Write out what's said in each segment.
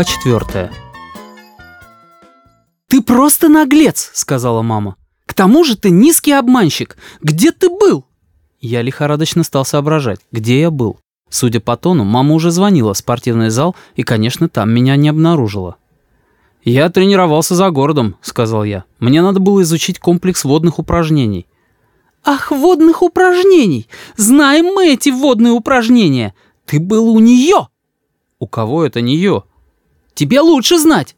Глава четвертая. «Ты просто наглец!» — сказала мама. «К тому же ты низкий обманщик! Где ты был?» Я лихорадочно стал соображать, где я был. Судя по тону, мама уже звонила в спортивный зал и, конечно, там меня не обнаружила. «Я тренировался за городом», — сказал я. «Мне надо было изучить комплекс водных упражнений». «Ах, водных упражнений! Знаем мы эти водные упражнения! Ты был у нее!» «У кого это нее?» «Тебе лучше знать!»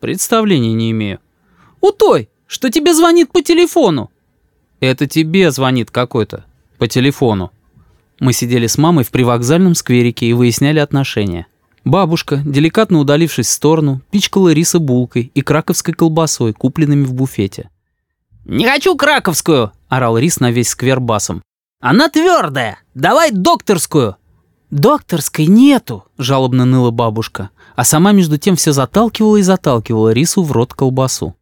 «Представления не имею». «У той, что тебе звонит по телефону». «Это тебе звонит какой-то. По телефону». Мы сидели с мамой в привокзальном скверике и выясняли отношения. Бабушка, деликатно удалившись в сторону, пичкала риса булкой и краковской колбасой, купленными в буфете. «Не хочу краковскую!» — орал рис на весь сквер басом. «Она твердая! Давай докторскую!» «Докторской нету!» — жалобно ныла бабушка, а сама между тем все заталкивала и заталкивала рису в рот колбасу.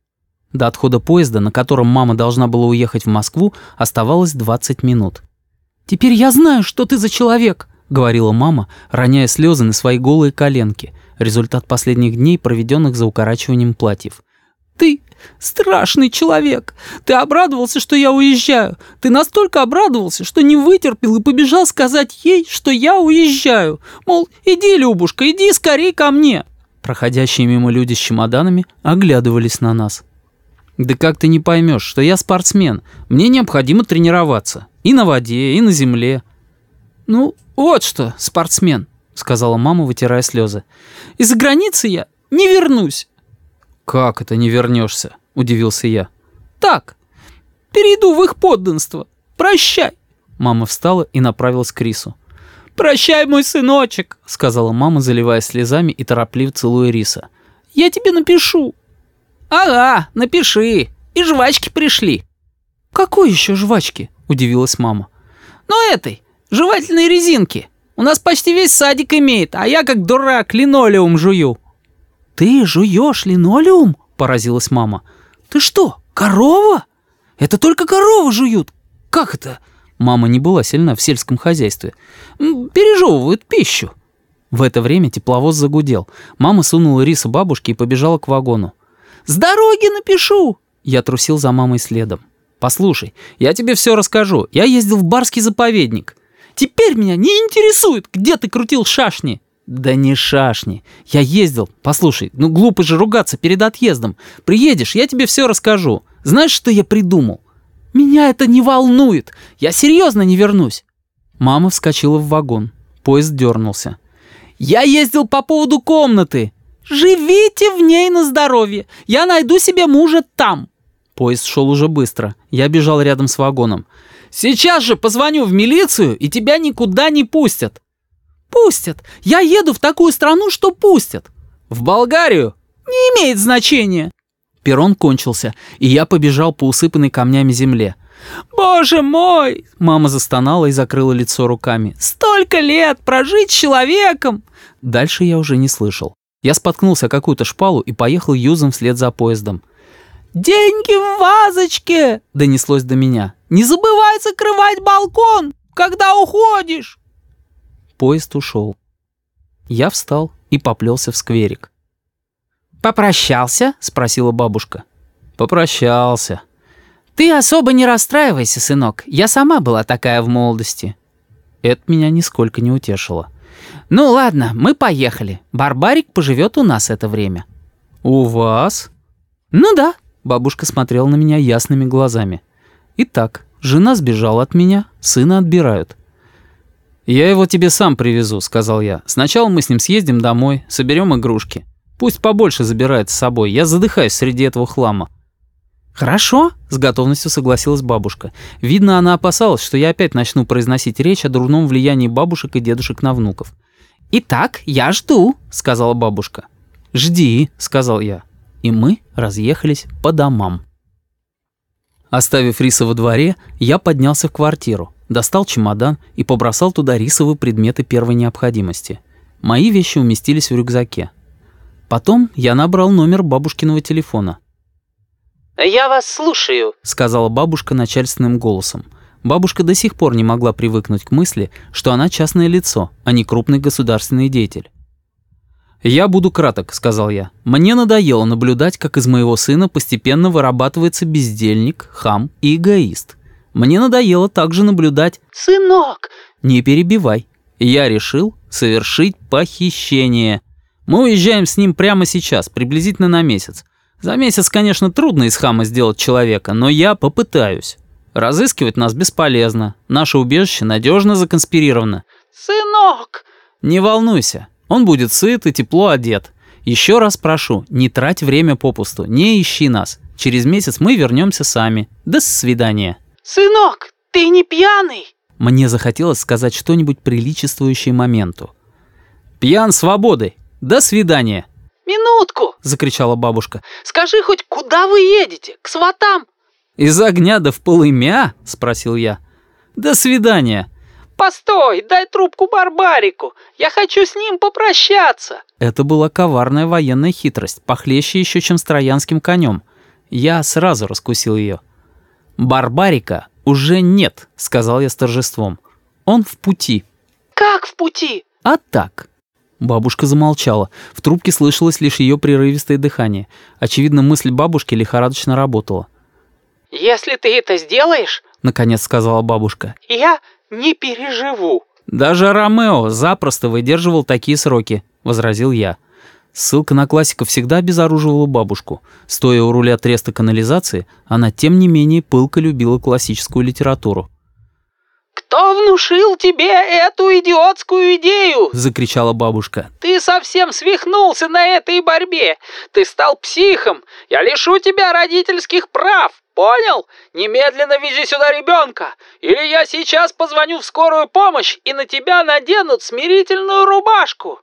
До отхода поезда, на котором мама должна была уехать в Москву, оставалось 20 минут. «Теперь я знаю, что ты за человек!» говорила мама, роняя слезы на свои голые коленки, результат последних дней, проведенных за укорачиванием платьев. «Ты страшный человек! Ты обрадовался, что я уезжаю! Ты настолько обрадовался, что не вытерпел и побежал сказать ей, что я уезжаю! Мол, иди, Любушка, иди скорей ко мне!» Проходящие мимо люди с чемоданами оглядывались на нас. «Да как ты не поймешь, что я спортсмен? Мне необходимо тренироваться. И на воде, и на земле». «Ну, вот что, спортсмен», — сказала мама, вытирая слезы. «Из-за границы я не вернусь». «Как это не вернешься?» — удивился я. «Так, перейду в их подданство. Прощай». Мама встала и направилась к Рису. «Прощай, мой сыночек», — сказала мама, заливая слезами и торопливо целуя Риса. «Я тебе напишу». «Ага, напиши. И жвачки пришли». «Какой еще жвачки?» — удивилась мама. «Ну этой, Жевательные резинки. У нас почти весь садик имеет, а я как дурак линолеум жую». «Ты жуешь линолеум?» – поразилась мама. «Ты что, корова? Это только коровы жуют. Как это?» Мама не была сильна в сельском хозяйстве. «Пережевывают пищу». В это время тепловоз загудел. Мама сунула рис бабушке и побежала к вагону. «С дороги напишу!» Я трусил за мамой следом. «Послушай, я тебе все расскажу. Я ездил в барский заповедник. Теперь меня не интересует, где ты крутил шашни». «Да не шашни. Я ездил. Послушай, ну глупо же ругаться перед отъездом. Приедешь, я тебе все расскажу. Знаешь, что я придумал?» «Меня это не волнует. Я серьезно не вернусь». Мама вскочила в вагон. Поезд дернулся. «Я ездил по поводу комнаты. Живите в ней на здоровье. Я найду себе мужа там». Поезд шел уже быстро. Я бежал рядом с вагоном. Сейчас же позвоню в милицию, и тебя никуда не пустят». «Пустят. Я еду в такую страну, что пустят». «В Болгарию?» «Не имеет значения». Перрон кончился, и я побежал по усыпанной камнями земле. «Боже мой!» — мама застонала и закрыла лицо руками. «Столько лет прожить с человеком!» Дальше я уже не слышал. Я споткнулся о какую-то шпалу и поехал юзом вслед за поездом. «Деньги в вазочке!» — донеслось до меня. «Не забывай закрывать балкон, когда уходишь!» Поезд ушел. Я встал и поплелся в скверик. «Попрощался?» — спросила бабушка. «Попрощался». «Ты особо не расстраивайся, сынок. Я сама была такая в молодости». Это меня нисколько не утешило. «Ну ладно, мы поехали. Барбарик поживет у нас это время». «У вас?» «Ну да, Бабушка смотрела на меня ясными глазами. «Итак, жена сбежала от меня, сына отбирают». «Я его тебе сам привезу», — сказал я. «Сначала мы с ним съездим домой, соберем игрушки. Пусть побольше забирает с собой, я задыхаюсь среди этого хлама». «Хорошо», — с готовностью согласилась бабушка. Видно, она опасалась, что я опять начну произносить речь о дурном влиянии бабушек и дедушек на внуков. «Итак, я жду», — сказала бабушка. «Жди», — сказал я и мы разъехались по домам. Оставив риса во дворе, я поднялся в квартиру, достал чемодан и побросал туда рисовые предметы первой необходимости. Мои вещи уместились в рюкзаке. Потом я набрал номер бабушкиного телефона. «Я вас слушаю», — сказала бабушка начальственным голосом. Бабушка до сих пор не могла привыкнуть к мысли, что она частное лицо, а не крупный государственный деятель. «Я буду краток», — сказал я. «Мне надоело наблюдать, как из моего сына постепенно вырабатывается бездельник, хам и эгоист. Мне надоело также наблюдать...» «Сынок!» «Не перебивай. Я решил совершить похищение. Мы уезжаем с ним прямо сейчас, приблизительно на месяц. За месяц, конечно, трудно из хама сделать человека, но я попытаюсь. Разыскивать нас бесполезно. Наше убежище надежно законспирировано. «Сынок!» Не волнуйся, он будет сыт и тепло одет. Еще раз прошу, не трать время попусту, не ищи нас. Через месяц мы вернемся сами. До свидания. «Сынок, ты не пьяный?» Мне захотелось сказать что-нибудь приличествующее моменту. «Пьян свободой. До свидания!» «Минутку!» — закричала бабушка. «Скажи хоть, куда вы едете? К сватам?» «Из огня до в полымя?» — спросил я. «До свидания!» «Постой, дай трубку Барбарику! Я хочу с ним попрощаться!» Это была коварная военная хитрость, похлеще еще, чем с троянским конем. Я сразу раскусил ее. «Барбарика уже нет», — сказал я с торжеством. «Он в пути». «Как в пути?» «А так». Бабушка замолчала. В трубке слышалось лишь ее прерывистое дыхание. Очевидно, мысль бабушки лихорадочно работала. «Если ты это сделаешь, — наконец сказала бабушка, — я не переживу». «Даже Ромео запросто выдерживал такие сроки», — возразил я. Ссылка на классика всегда обезоруживала бабушку. Стоя у руля треста канализации, она тем не менее пылко любила классическую литературу. «Кто внушил тебе эту идиотскую идею?» — закричала бабушка. «Ты совсем свихнулся на этой борьбе! Ты стал психом! Я лишу тебя родительских прав! Понял? Немедленно вези сюда ребенка! Или я сейчас позвоню в скорую помощь, и на тебя наденут смирительную рубашку!»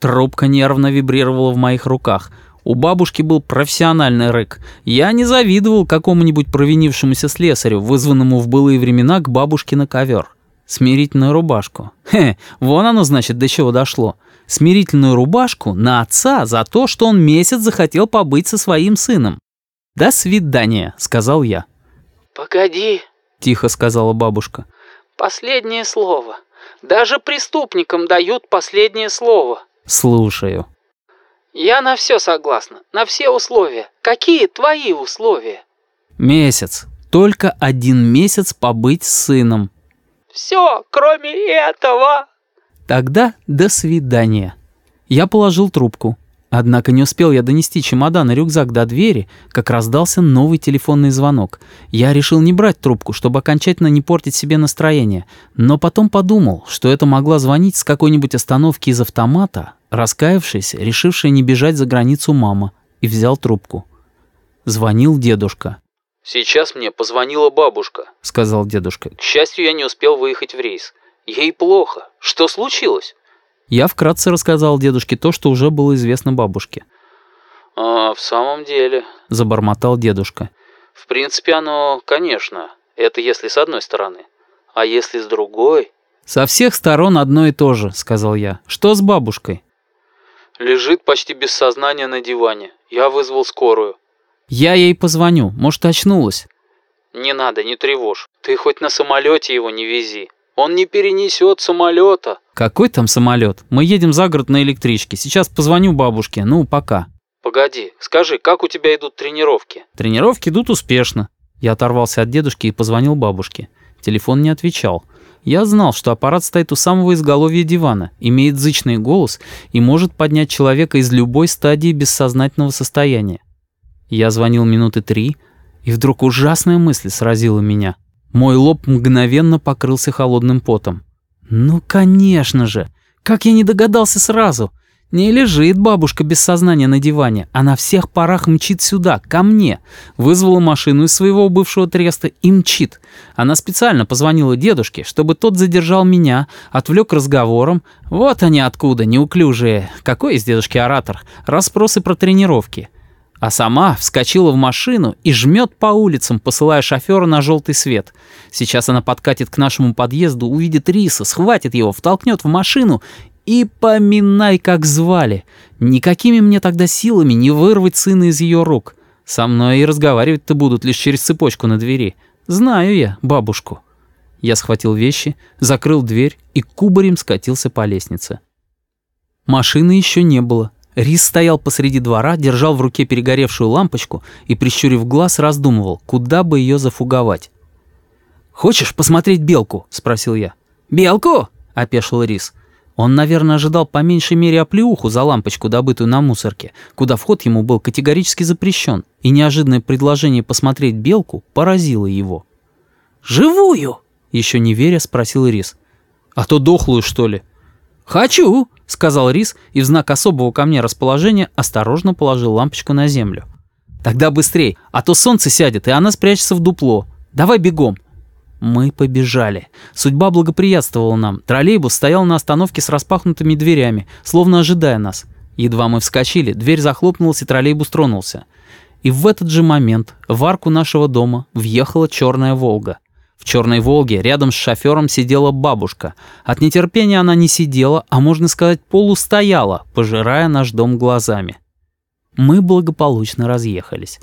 Трубка нервно вибрировала в моих руках. У бабушки был профессиональный рык. Я не завидовал какому-нибудь провинившемуся слесарю, вызванному в былые времена к бабушке на ковер. Смирительную рубашку. Хе, вон оно, значит, до чего дошло. Смирительную рубашку на отца за то, что он месяц захотел побыть со своим сыном. «До свидания», — сказал я. «Погоди», — тихо сказала бабушка. «Последнее слово. Даже преступникам дают последнее слово». «Слушаю». «Я на все согласна, на все условия. Какие твои условия?» «Месяц. Только один месяц побыть с сыном». «Все, кроме этого». «Тогда до свидания». Я положил трубку. Однако не успел я донести чемодан и рюкзак до двери, как раздался новый телефонный звонок. Я решил не брать трубку, чтобы окончательно не портить себе настроение, но потом подумал, что это могла звонить с какой-нибудь остановки из автомата, раскаявшаяся, решившая не бежать за границу мама, и взял трубку. Звонил дедушка. «Сейчас мне позвонила бабушка», — сказал дедушка. «К счастью, я не успел выехать в рейс. Ей плохо. Что случилось?» Я вкратце рассказал дедушке то, что уже было известно бабушке. «А, в самом деле...» — забормотал дедушка. «В принципе, оно, конечно. Это если с одной стороны. А если с другой...» «Со всех сторон одно и то же», — сказал я. «Что с бабушкой?» «Лежит почти без сознания на диване. Я вызвал скорую». «Я ей позвоню. Может, очнулась». «Не надо, не тревожь. Ты хоть на самолете его не вези. Он не перенесет самолета». «Какой там самолет? Мы едем за город на электричке. Сейчас позвоню бабушке. Ну, пока». «Погоди, скажи, как у тебя идут тренировки?» «Тренировки идут успешно». Я оторвался от дедушки и позвонил бабушке. Телефон не отвечал. Я знал, что аппарат стоит у самого изголовья дивана, имеет зычный голос и может поднять человека из любой стадии бессознательного состояния. Я звонил минуты три, и вдруг ужасная мысль сразила меня. Мой лоб мгновенно покрылся холодным потом. «Ну, конечно же! Как я не догадался сразу! Не лежит бабушка без сознания на диване, а на всех парах мчит сюда, ко мне. Вызвала машину из своего бывшего треста и мчит. Она специально позвонила дедушке, чтобы тот задержал меня, отвлек разговором. Вот они откуда, неуклюжие. Какой из дедушки оратор? Расспросы про тренировки. А сама вскочила в машину и жмет по улицам, посылая шофера на желтый свет. Сейчас она подкатит к нашему подъезду, увидит Риса, схватит его, втолкнет в машину и поминай, как звали. Никакими мне тогда силами не вырвать сына из ее рук. Со мной и разговаривать-то будут лишь через цепочку на двери. Знаю я бабушку. Я схватил вещи, закрыл дверь и кубарем скатился по лестнице. Машины еще не было. Рис стоял посреди двора, держал в руке перегоревшую лампочку и, прищурив глаз, раздумывал, куда бы ее зафуговать. «Хочешь посмотреть белку?» — спросил я. «Белку?» — опешил Рис. Он, наверное, ожидал по меньшей мере оплеуху за лампочку, добытую на мусорке, куда вход ему был категорически запрещен, и неожиданное предложение посмотреть белку поразило его. «Живую?» — еще не веря, спросил Рис. «А то дохлую, что ли?» «Хочу!» — сказал Рис и в знак особого ко мне расположения осторожно положил лампочку на землю. «Тогда быстрей, а то солнце сядет, и она спрячется в дупло. Давай бегом!» Мы побежали. Судьба благоприятствовала нам. Троллейбус стоял на остановке с распахнутыми дверями, словно ожидая нас. Едва мы вскочили, дверь захлопнулась и троллейбус тронулся. И в этот же момент в арку нашего дома въехала черная «Волга». В черной «Волге» рядом с шофером сидела бабушка. От нетерпения она не сидела, а можно сказать полустояла, пожирая наш дом глазами. Мы благополучно разъехались.